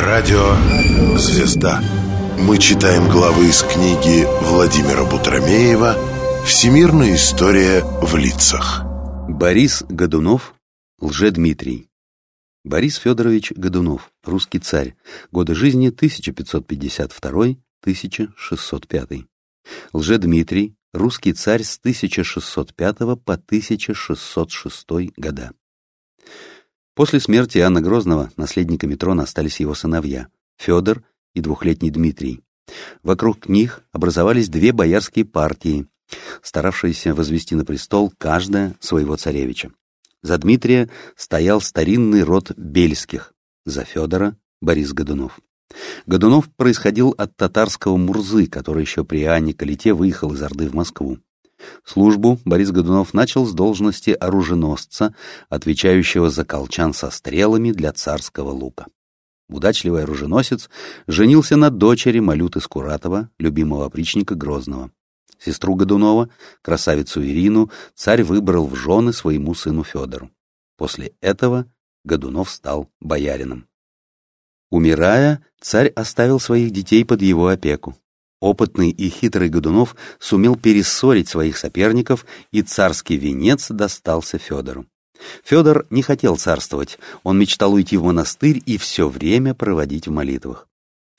Радио «Звезда». Мы читаем главы из книги Владимира Бутромеева «Всемирная история в лицах». Борис Годунов, Лжедмитрий. Борис Федорович Годунов, русский царь, годы жизни 1552-1605. Лжедмитрий, русский царь с 1605 по 1606 года. После смерти Иоанна Грозного наследниками трона остались его сыновья Федор и двухлетний Дмитрий. Вокруг них образовались две боярские партии, старавшиеся возвести на престол каждая своего царевича. За Дмитрия стоял старинный род Бельских, за Федора — Борис Годунов. Годунов происходил от татарского Мурзы, который еще при Иоанне Калите выехал из Орды в Москву. Службу Борис Годунов начал с должности оруженосца, отвечающего за колчан со стрелами для царского лука. Удачливый оруженосец женился на дочери Малюты Скуратова, любимого опричника Грозного. Сестру Годунова, красавицу Ирину, царь выбрал в жены своему сыну Федору. После этого Годунов стал боярином. Умирая, царь оставил своих детей под его опеку. Опытный и хитрый Годунов сумел перессорить своих соперников, и царский венец достался Федору. Федор не хотел царствовать, он мечтал уйти в монастырь и все время проводить в молитвах.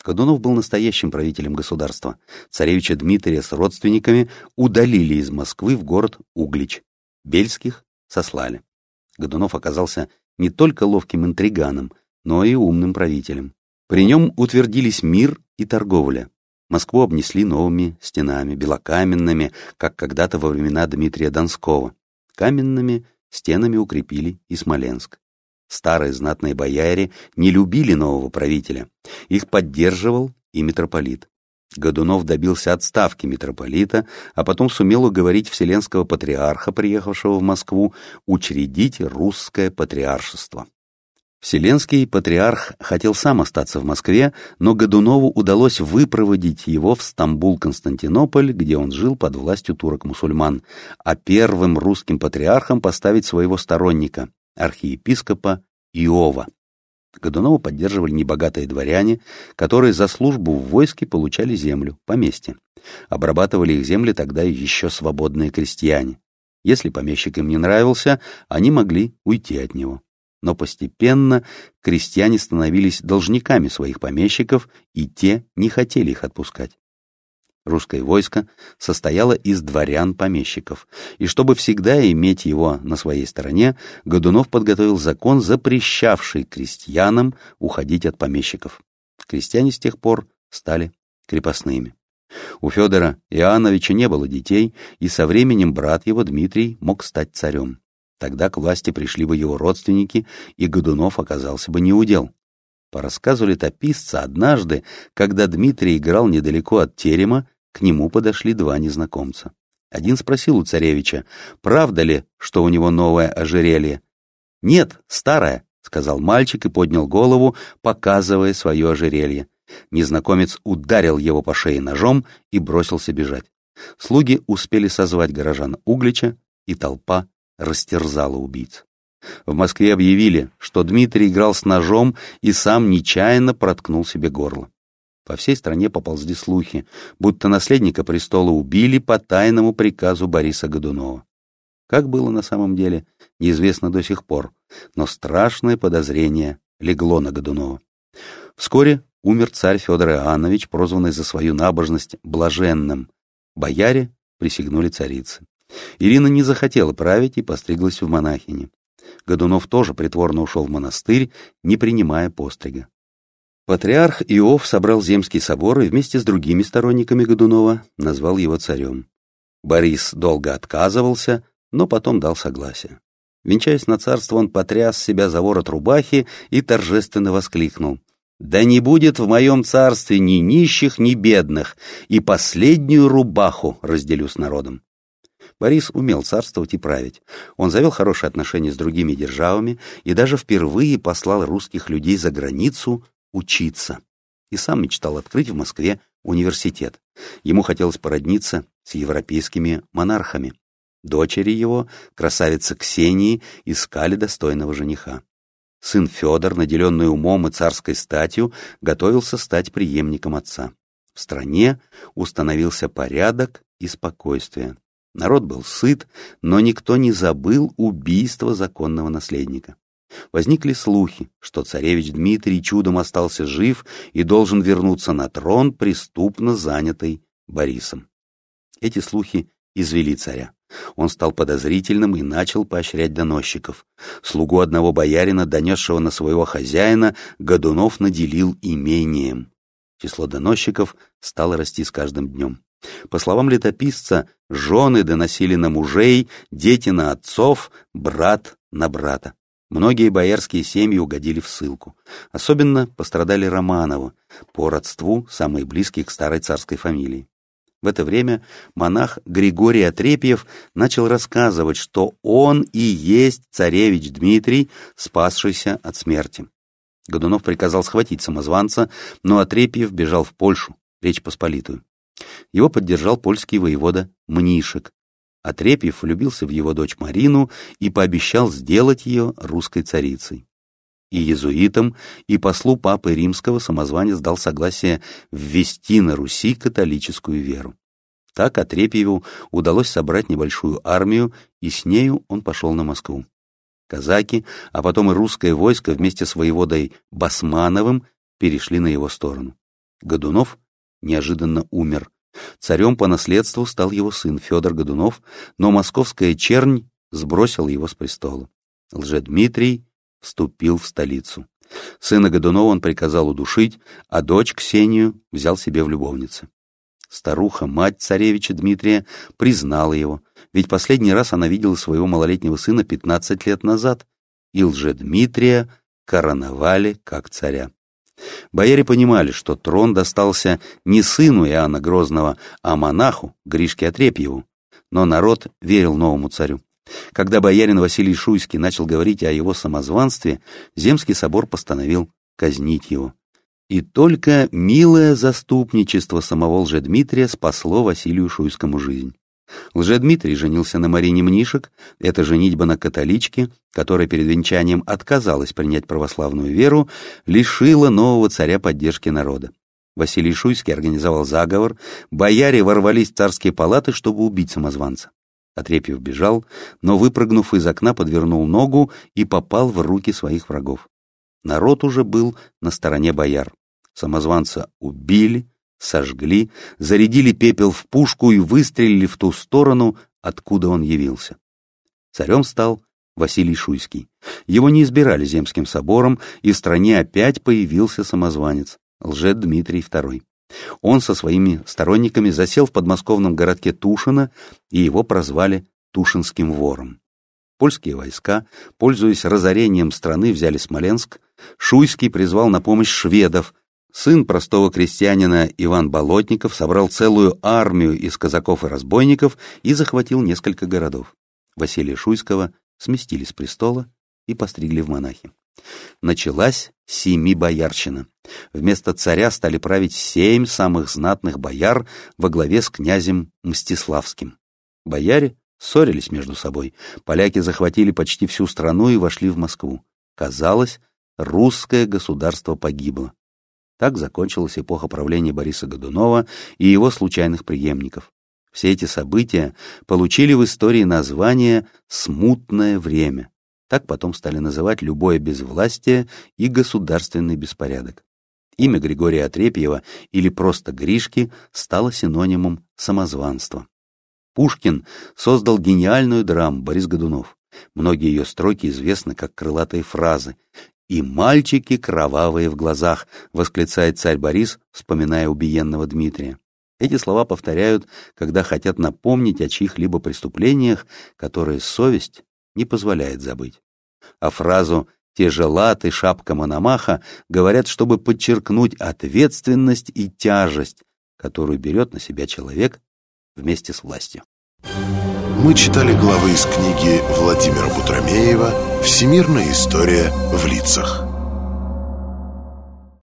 Годунов был настоящим правителем государства. Царевича Дмитрия с родственниками удалили из Москвы в город Углич. Бельских сослали. Годунов оказался не только ловким интриганом, но и умным правителем. При нем утвердились мир и торговля. Москву обнесли новыми стенами, белокаменными, как когда-то во времена Дмитрия Донского. Каменными стенами укрепили и Смоленск. Старые знатные бояре не любили нового правителя. Их поддерживал и митрополит. Годунов добился отставки митрополита, а потом сумел уговорить вселенского патриарха, приехавшего в Москву, учредить русское патриаршество. Вселенский патриарх хотел сам остаться в Москве, но Годунову удалось выпроводить его в Стамбул-Константинополь, где он жил под властью турок-мусульман, а первым русским патриархом поставить своего сторонника, архиепископа Иова. Годунова поддерживали небогатые дворяне, которые за службу в войске получали землю, поместье. Обрабатывали их земли тогда еще свободные крестьяне. Если помещик им не нравился, они могли уйти от него но постепенно крестьяне становились должниками своих помещиков, и те не хотели их отпускать. Русское войско состояло из дворян-помещиков, и чтобы всегда иметь его на своей стороне, Годунов подготовил закон, запрещавший крестьянам уходить от помещиков. Крестьяне с тех пор стали крепостными. У Федора Иоанновича не было детей, и со временем брат его Дмитрий мог стать царем. Тогда к власти пришли бы его родственники, и Годунов оказался бы неудел. По рассказу летописца, однажды, когда Дмитрий играл недалеко от терема, к нему подошли два незнакомца. Один спросил у царевича, правда ли, что у него новое ожерелье. «Нет, старое», — сказал мальчик и поднял голову, показывая свое ожерелье. Незнакомец ударил его по шее ножом и бросился бежать. Слуги успели созвать горожан Углича, и толпа растерзала убийц. В Москве объявили, что Дмитрий играл с ножом и сам нечаянно проткнул себе горло. По всей стране поползли слухи, будто наследника престола убили по тайному приказу Бориса Годунова. Как было на самом деле, неизвестно до сих пор, но страшное подозрение легло на Годунова. Вскоре умер царь Федор Иоаннович, прозванный за свою набожность блаженным. Бояре присягнули царице. Ирина не захотела править и постриглась в монахини. Годунов тоже притворно ушел в монастырь, не принимая пострига. Патриарх Иов собрал Земский собор и вместе с другими сторонниками Годунова назвал его царем. Борис долго отказывался, но потом дал согласие. Венчаясь на царство, он потряс себя за ворот рубахи и торжественно воскликнул. «Да не будет в моем царстве ни нищих, ни бедных, и последнюю рубаху разделю с народом». Борис умел царствовать и править. Он завел хорошие отношения с другими державами и даже впервые послал русских людей за границу учиться. И сам мечтал открыть в Москве университет. Ему хотелось породниться с европейскими монархами. Дочери его, красавица Ксении, искали достойного жениха. Сын Федор, наделенный умом и царской статью, готовился стать преемником отца. В стране установился порядок и спокойствие. Народ был сыт, но никто не забыл убийство законного наследника. Возникли слухи, что царевич Дмитрий чудом остался жив и должен вернуться на трон, преступно занятый Борисом. Эти слухи извели царя. Он стал подозрительным и начал поощрять доносчиков. Слугу одного боярина, донесшего на своего хозяина, Годунов наделил имением. Число доносчиков стало расти с каждым днем. По словам летописца, жены доносили на мужей, дети на отцов, брат на брата. Многие боярские семьи угодили в ссылку. Особенно пострадали Романовы, по родству самые близкие к старой царской фамилии. В это время монах Григорий Отрепьев начал рассказывать, что он и есть царевич Дмитрий, спасшийся от смерти. Годунов приказал схватить самозванца, но Отрепьев бежал в Польшу, Речь Посполитую. Его поддержал польский воевода Мнишек. Отрепьев влюбился в его дочь Марину и пообещал сделать ее русской царицей. И езуитам, и послу Папы Римского самозванец дал согласие ввести на Руси католическую веру. Так Отрепьеву удалось собрать небольшую армию, и с нею он пошел на Москву. Казаки, а потом и русское войско вместе с воеводой Басмановым перешли на его сторону. Годунов неожиданно умер. Царем по наследству стал его сын Федор Годунов, но московская чернь сбросила его с престола. Лжедмитрий вступил в столицу. Сына Годунова он приказал удушить, а дочь Ксению взял себе в любовницы. Старуха, мать царевича Дмитрия, признала его, ведь последний раз она видела своего малолетнего сына 15 лет назад, и лжедмитрия короновали как царя. Бояре понимали, что трон достался не сыну Иоанна Грозного, а монаху Гришке Отрепьеву. Но народ верил новому царю. Когда боярин Василий Шуйский начал говорить о его самозванстве, Земский собор постановил казнить его. И только милое заступничество самого лжедмитрия спасло Василию Шуйскому жизнь. Лжедмитрий женился на Марине Мнишек, это женитьба на католичке, которая перед венчанием отказалась принять православную веру, лишила нового царя поддержки народа. Василий Шуйский организовал заговор, бояре ворвались в царские палаты, чтобы убить самозванца. Отрепьев бежал, но, выпрыгнув из окна, подвернул ногу и попал в руки своих врагов. Народ уже был на стороне бояр. Самозванца убили, сожгли, зарядили пепел в пушку и выстрелили в ту сторону, откуда он явился. Царем стал Василий Шуйский. Его не избирали земским собором, и в стране опять появился самозванец, лже-Дмитрий II. Он со своими сторонниками засел в подмосковном городке Тушино, и его прозвали Тушинским вором. Польские войска, пользуясь разорением страны, взяли Смоленск. Шуйский призвал на помощь шведов, Сын простого крестьянина Иван Болотников собрал целую армию из казаков и разбойников и захватил несколько городов. Василия Шуйского сместили с престола и постригли в монахи. Началась семи боярщина. Вместо царя стали править семь самых знатных бояр во главе с князем Мстиславским. Бояре ссорились между собой. Поляки захватили почти всю страну и вошли в Москву. Казалось, русское государство погибло. Так закончилась эпоха правления Бориса Годунова и его случайных преемников. Все эти события получили в истории название «смутное время». Так потом стали называть любое безвластие и государственный беспорядок. Имя Григория Отрепьева или просто Гришки стало синонимом самозванства. Пушкин создал гениальную драму «Борис Годунов». Многие ее строки известны как крылатые фразы, «И мальчики кровавые в глазах», — восклицает царь Борис, вспоминая убиенного Дмитрия. Эти слова повторяют, когда хотят напомнить о чьих-либо преступлениях, которые совесть не позволяет забыть. А фразу «те же латы, шапка Мономаха» говорят, чтобы подчеркнуть ответственность и тяжесть, которую берет на себя человек вместе с властью. Мы читали главы из книги Владимира Бутромеева «Всемирная история в лицах».